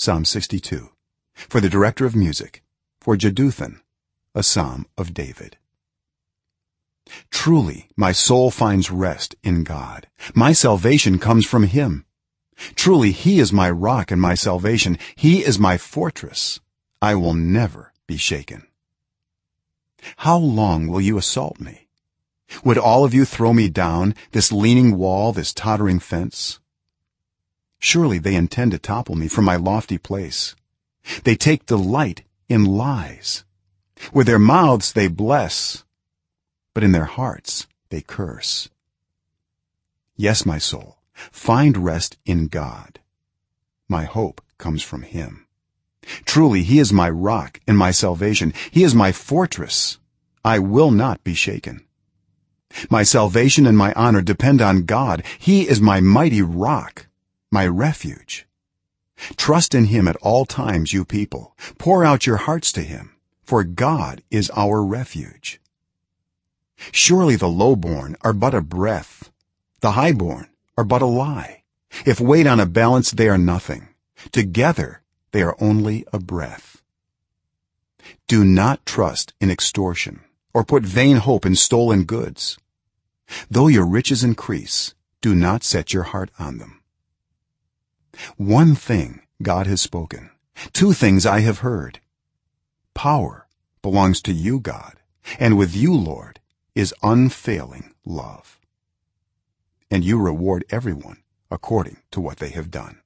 psalm 62 for the director of music for jeduthun a psalm of david. Truly my soul finds rest in god. My salvation comes from him. Truly he is my rock and my salvation. He is my fortress. I will never be shaken. How long will you assault me? Would all of you throw me down this leaning wall this tottering fence surely they intend to topple me from my lofty place. They take delight in lies. With their mouths they bless but in their hearts they curse. Yes my soul find rest in god. My hope comes from him. Truly he is my rock and my salvation. He is my fortress. I will not be shaken. My salvation and my honor depend on god. He is my mighty rock my refuge. Trust in him at all times you people. Pour out your hearts to him for god is our refuge. Surely the lowborn are but a breath. The highborn are but a lie. If weighed on a balance they are nothing. Together they are only a breath. Do not trust in extortion or put vain hope in stolen goods. Though your riches increase do not set your heart on them one thing god has spoken. Two things i have heard. Power belongs to you god and with you lord is unfailing love. And you reward everyone according to what they have done